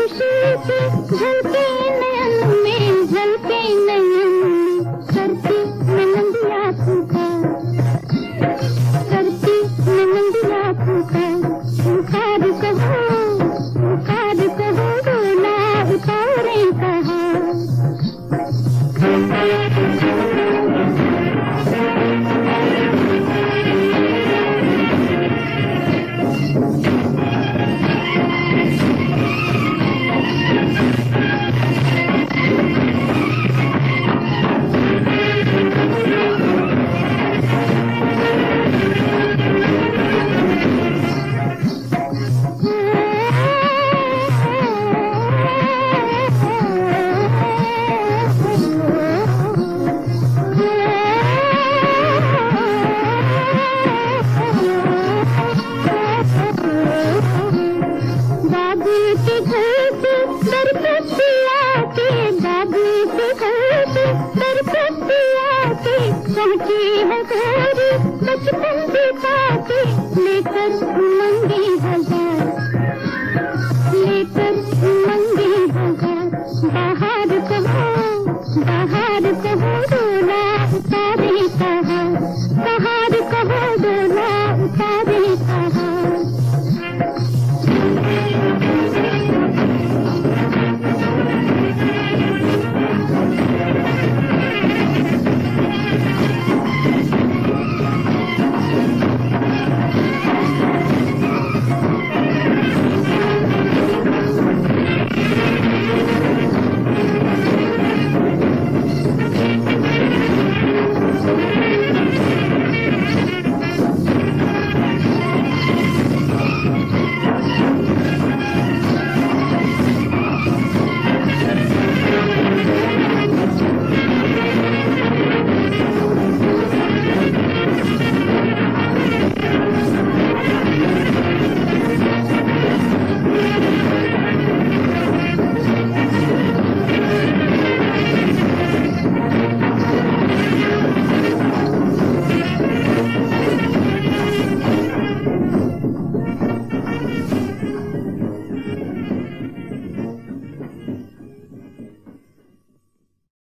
खुशी से जलते नयन में जलते नयन में सरते नयन प्यास रहती है तेरी बचपन बिताते लेकर उमंगे हज़ार